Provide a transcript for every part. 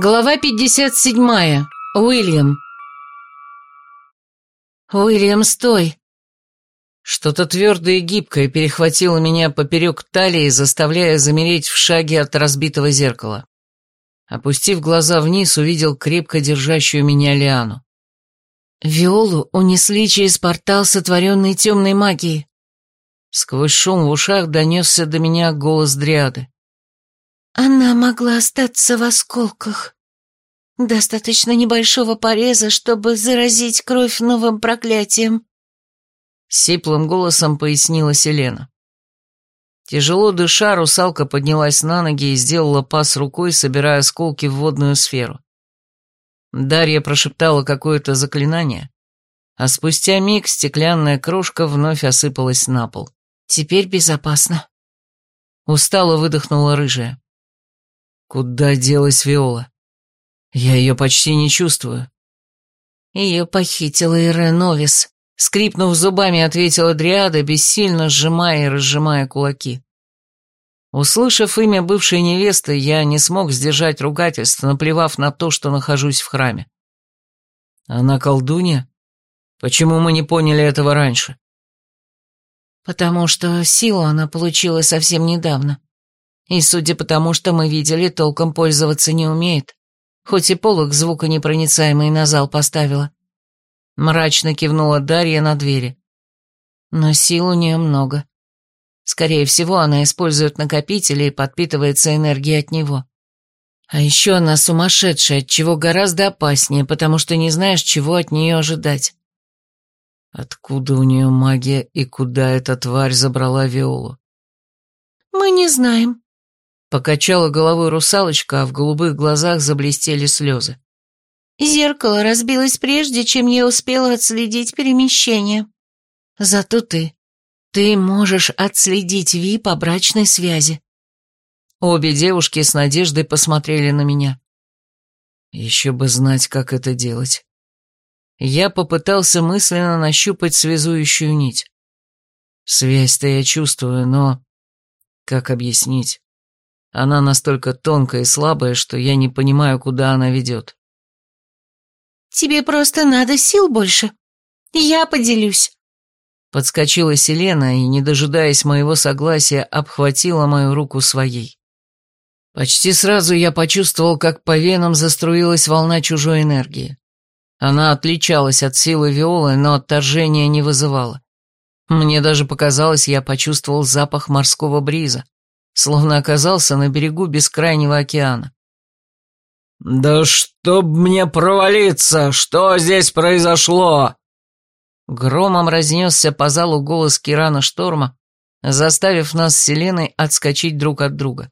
Глава 57. Уильям. «Уильям, стой!» Что-то твердое и гибкое перехватило меня поперек талии, заставляя замереть в шаге от разбитого зеркала. Опустив глаза вниз, увидел крепко держащую меня Лиану. Виолу унесли через портал сотворенной темной магии. Сквозь шум в ушах донесся до меня голос Дриады. Она могла остаться в осколках. Достаточно небольшого пореза, чтобы заразить кровь новым проклятием. Сиплым голосом пояснила Селена. Тяжело дыша, русалка поднялась на ноги и сделала пас рукой, собирая осколки в водную сферу. Дарья прошептала какое-то заклинание, а спустя миг стеклянная крошка вновь осыпалась на пол. «Теперь безопасно». Устало выдохнула рыжая. Куда делась Виола? Я ее почти не чувствую. Ее похитила Ирен Новис. Скрипнув зубами, ответила Дриада, бессильно сжимая и разжимая кулаки. Услышав имя бывшей невесты, я не смог сдержать ругательство, наплевав на то, что нахожусь в храме. Она колдунья? Почему мы не поняли этого раньше? Потому что силу она получила совсем недавно. И судя по тому, что мы видели, толком пользоваться не умеет, хоть и полок звуконепроницаемый на зал поставила. Мрачно кивнула Дарья на двери. Но сил у нее много. Скорее всего, она использует накопители и подпитывается энергией от него. А еще она сумасшедшая, чего гораздо опаснее, потому что не знаешь, чего от нее ожидать. Откуда у нее магия и куда эта тварь забрала Виолу? Мы не знаем, Покачала головой русалочка, а в голубых глазах заблестели слезы. Зеркало разбилось прежде, чем я успела отследить перемещение. Зато ты, ты можешь отследить Ви по брачной связи. Обе девушки с надеждой посмотрели на меня. Еще бы знать, как это делать. Я попытался мысленно нащупать связующую нить. Связь-то я чувствую, но... Как объяснить? Она настолько тонкая и слабая, что я не понимаю, куда она ведет. «Тебе просто надо сил больше. Я поделюсь». Подскочила Селена и, не дожидаясь моего согласия, обхватила мою руку своей. Почти сразу я почувствовал, как по венам заструилась волна чужой энергии. Она отличалась от силы Виолы, но отторжения не вызывала. Мне даже показалось, я почувствовал запах морского бриза словно оказался на берегу бескрайнего океана. «Да чтоб мне провалиться! Что здесь произошло?» Громом разнесся по залу голос Кирана Шторма, заставив нас с Селеной отскочить друг от друга.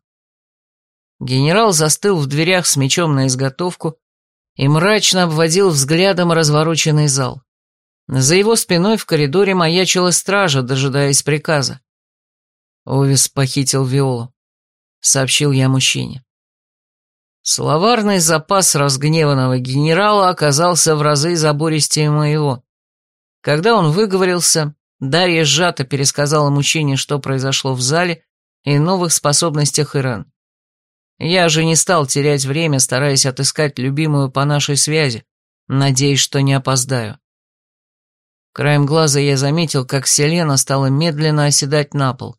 Генерал застыл в дверях с мечом на изготовку и мрачно обводил взглядом развороченный зал. За его спиной в коридоре маячила стража, дожидаясь приказа. Овис похитил Виолу, сообщил я мужчине. Словарный запас разгневанного генерала оказался в разы забористее моего. Когда он выговорился, Дарья сжато пересказала мужчине, что произошло в зале и новых способностях Ирен. Я же не стал терять время, стараясь отыскать любимую по нашей связи, надеясь, что не опоздаю. Краем глаза я заметил, как Селена стала медленно оседать на пол.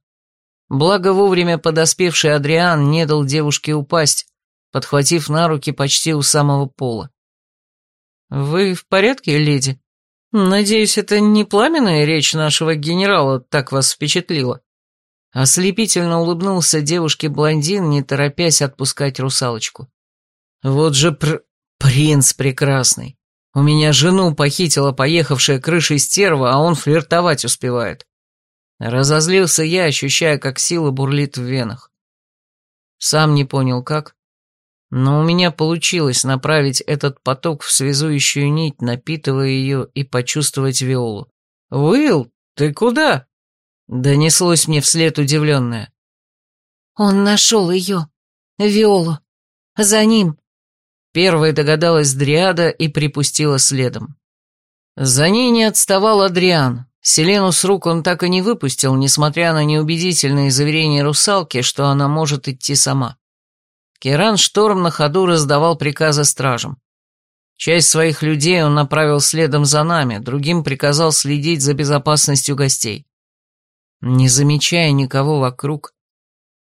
Благо вовремя подоспевший Адриан не дал девушке упасть, подхватив на руки почти у самого пола. «Вы в порядке, леди? Надеюсь, это не пламенная речь нашего генерала так вас впечатлила?» Ослепительно улыбнулся девушке-блондин, не торопясь отпускать русалочку. «Вот же пр... принц прекрасный. У меня жену похитила поехавшая крышей стерва, а он флиртовать успевает. Разозлился я, ощущая, как сила бурлит в венах. Сам не понял, как, но у меня получилось направить этот поток в связующую нить, напитывая ее и почувствовать Виолу. «Уилл, ты куда?» Донеслось мне вслед удивленное. «Он нашел ее, Виолу. За ним». Первая догадалась Дриада и припустила следом. За ней не отставал Адриан, Селену с рук он так и не выпустил, несмотря на неубедительные заверения русалки, что она может идти сама. Керан Шторм на ходу раздавал приказы стражам. Часть своих людей он направил следом за нами, другим приказал следить за безопасностью гостей. Не замечая никого вокруг,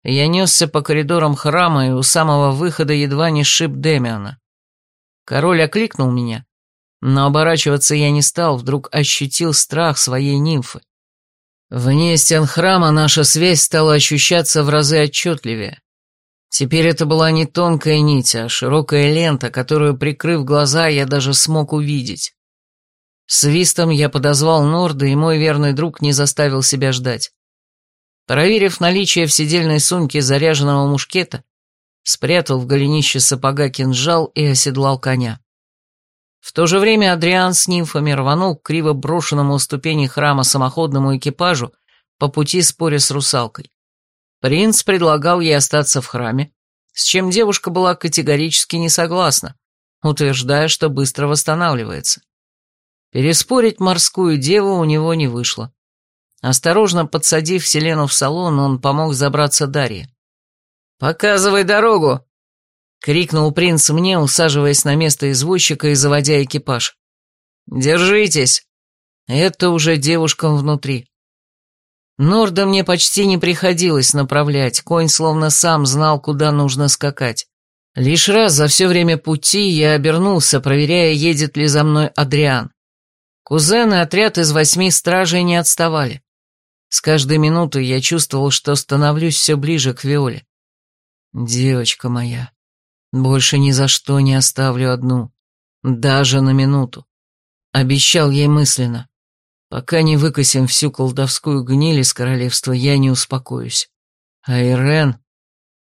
я несся по коридорам храма и у самого выхода едва не сшиб Демиана. Король окликнул меня, но оборачиваться я не стал, вдруг ощутил страх своей нимфы. Вне стен храма наша связь стала ощущаться в разы отчетливее. Теперь это была не тонкая нить, а широкая лента, которую, прикрыв глаза, я даже смог увидеть. Свистом я подозвал Норда, и мой верный друг не заставил себя ждать. Проверив наличие в сидельной сумке заряженного мушкета, спрятал в голенище сапога кинжал и оседлал коня. В то же время Адриан с нимфами рванул к криво брошенному ступени храма самоходному экипажу по пути споря с русалкой. Принц предлагал ей остаться в храме, с чем девушка была категорически не согласна, утверждая, что быстро восстанавливается. Переспорить морскую деву у него не вышло. Осторожно подсадив Селену в салон, он помог забраться Дарье. «Показывай дорогу!» — крикнул принц мне, усаживаясь на место извозчика и заводя экипаж. «Держитесь!» Это уже девушкам внутри. Норда мне почти не приходилось направлять, конь словно сам знал, куда нужно скакать. Лишь раз за все время пути я обернулся, проверяя, едет ли за мной Адриан. Кузен и отряд из восьми стражей не отставали. С каждой минутой я чувствовал, что становлюсь все ближе к Виоле. Девочка моя, больше ни за что не оставлю одну, даже на минуту. Обещал ей мысленно. Пока не выкосим всю колдовскую гниль из королевства, я не успокоюсь. А Ирен...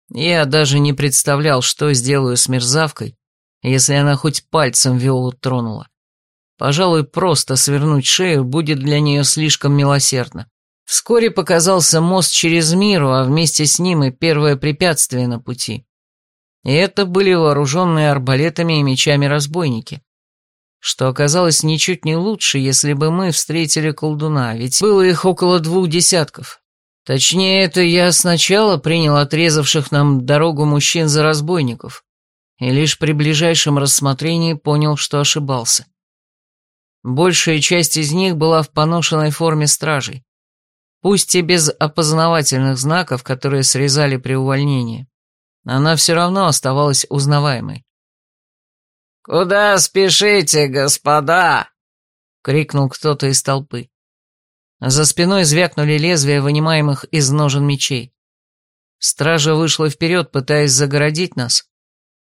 Я даже не представлял, что сделаю с мерзавкой, если она хоть пальцем Виолу тронула. Пожалуй, просто свернуть шею будет для нее слишком милосердно. Вскоре показался мост через миру, а вместе с ним и первое препятствие на пути. И это были вооруженные арбалетами и мечами разбойники что оказалось ничуть не лучше, если бы мы встретили колдуна, ведь было их около двух десятков. Точнее, это я сначала принял отрезавших нам дорогу мужчин за разбойников, и лишь при ближайшем рассмотрении понял, что ошибался. Большая часть из них была в поношенной форме стражей, пусть и без опознавательных знаков, которые срезали при увольнении. Она все равно оставалась узнаваемой. «Куда спешите, господа?» — крикнул кто-то из толпы. За спиной звякнули лезвия вынимаемых из ножен мечей. Стража вышла вперед, пытаясь загородить нас,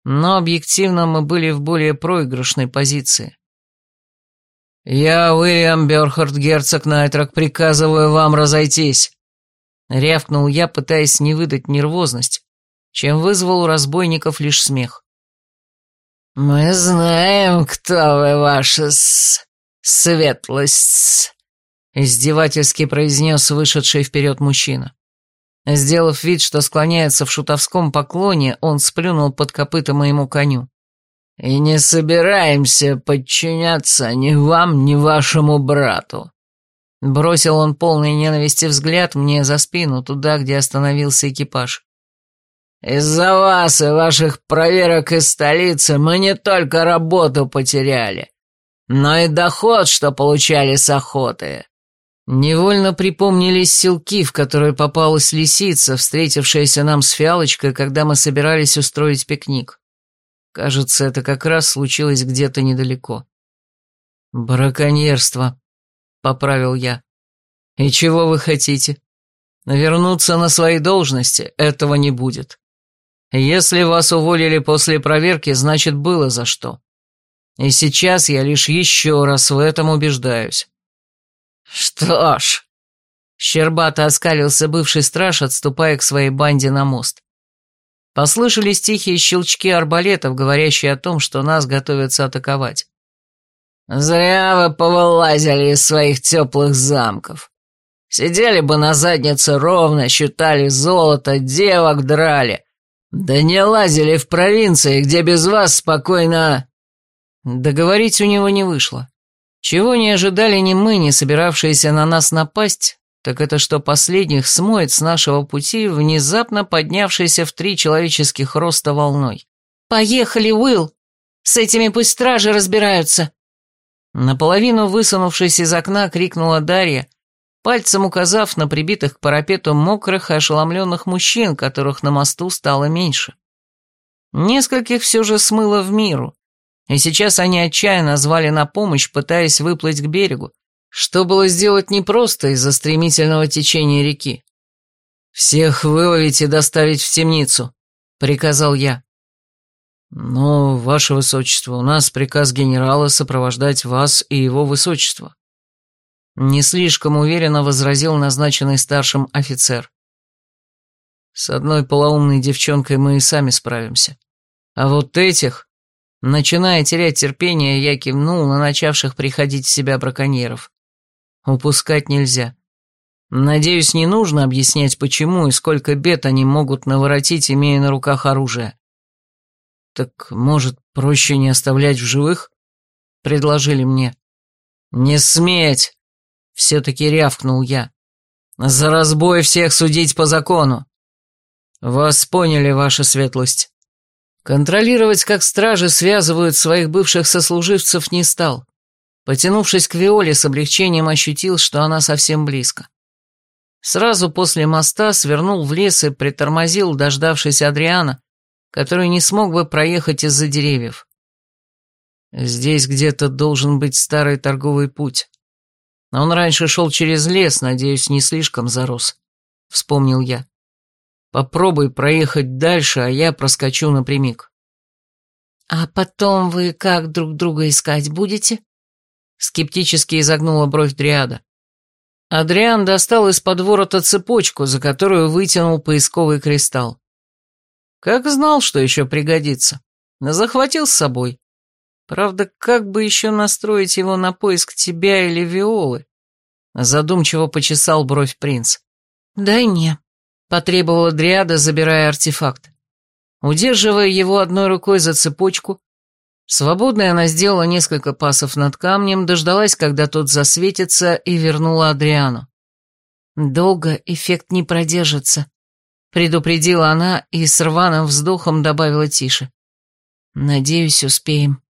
но объективно мы были в более проигрышной позиции. «Я, Уильям Бёрхард, герцог Найтрак, приказываю вам разойтись!» Рявкнул я, пытаясь не выдать нервозность, чем вызвал у разбойников лишь смех. «Мы знаем, кто вы, ваша с... светлость», — издевательски произнес вышедший вперед мужчина. Сделав вид, что склоняется в шутовском поклоне, он сплюнул под копыта моему коню. «И не собираемся подчиняться ни вам, ни вашему брату». Бросил он полный ненависти взгляд мне за спину, туда, где остановился экипаж. Из-за вас и ваших проверок из столицы мы не только работу потеряли, но и доход, что получали с охоты». Невольно припомнились селки, в которые попалась лисица, встретившаяся нам с фиалочкой, когда мы собирались устроить пикник. Кажется, это как раз случилось где-то недалеко. «Браконьерство», — поправил я. «И чего вы хотите? Вернуться на свои должности этого не будет. Если вас уволили после проверки, значит, было за что. И сейчас я лишь еще раз в этом убеждаюсь. Что ж... Щербато оскалился бывший страж, отступая к своей банде на мост. Послышались тихие щелчки арбалетов, говорящие о том, что нас готовятся атаковать. «Зря вы повылазили из своих теплых замков. Сидели бы на заднице ровно, считали золото, девок драли, «Да не лазили в провинции, где без вас спокойно...» Договорить у него не вышло. Чего не ожидали ни мы, ни собиравшиеся на нас напасть, так это что последних смоет с нашего пути внезапно поднявшийся в три человеческих роста волной. «Поехали, Уилл! С этими пусть стражи разбираются!» Наполовину высунувшись из окна, крикнула Дарья, пальцем указав на прибитых к парапету мокрых и ошеломленных мужчин, которых на мосту стало меньше. Нескольких все же смыло в миру, и сейчас они отчаянно звали на помощь, пытаясь выплыть к берегу, что было сделать непросто из-за стремительного течения реки. «Всех выловить и доставить в темницу», — приказал я. «Но, ваше высочество, у нас приказ генерала сопровождать вас и его высочество». Не слишком уверенно возразил назначенный старшим офицер. «С одной полоумной девчонкой мы и сами справимся. А вот этих...» Начиная терять терпение, я кивнул на начавших приходить в себя браконьеров. Упускать нельзя. Надеюсь, не нужно объяснять, почему и сколько бед они могут наворотить, имея на руках оружие. Так, может, проще не оставлять в живых? Предложили мне. Не сметь! Все-таки рявкнул я. За разбой всех судить по закону. Вас поняли, ваша светлость. Контролировать, как стражи связывают своих бывших сослуживцев, не стал. Потянувшись к Виоле, с облегчением ощутил, что она совсем близко. Сразу после моста свернул в лес и притормозил, дождавшись Адриана, который не смог бы проехать из-за деревьев. Здесь где-то должен быть старый торговый путь. Он раньше шел через лес, надеюсь, не слишком зарос, — вспомнил я. Попробуй проехать дальше, а я проскочу напрямик. «А потом вы как друг друга искать будете?» Скептически изогнула бровь Дриада. Адриан достал из-под ворота цепочку, за которую вытянул поисковый кристалл. Как знал, что еще пригодится. Захватил с собой. Правда, как бы еще настроить его на поиск тебя или Виолы? Задумчиво почесал бровь принц. «Дай мне», — потребовала Дриада, забирая артефакт. Удерживая его одной рукой за цепочку, Свободная она сделала несколько пасов над камнем, дождалась, когда тот засветится, и вернула Адриану. «Долго эффект не продержится», — предупредила она и с рваным вздохом добавила тише. «Надеюсь, успеем».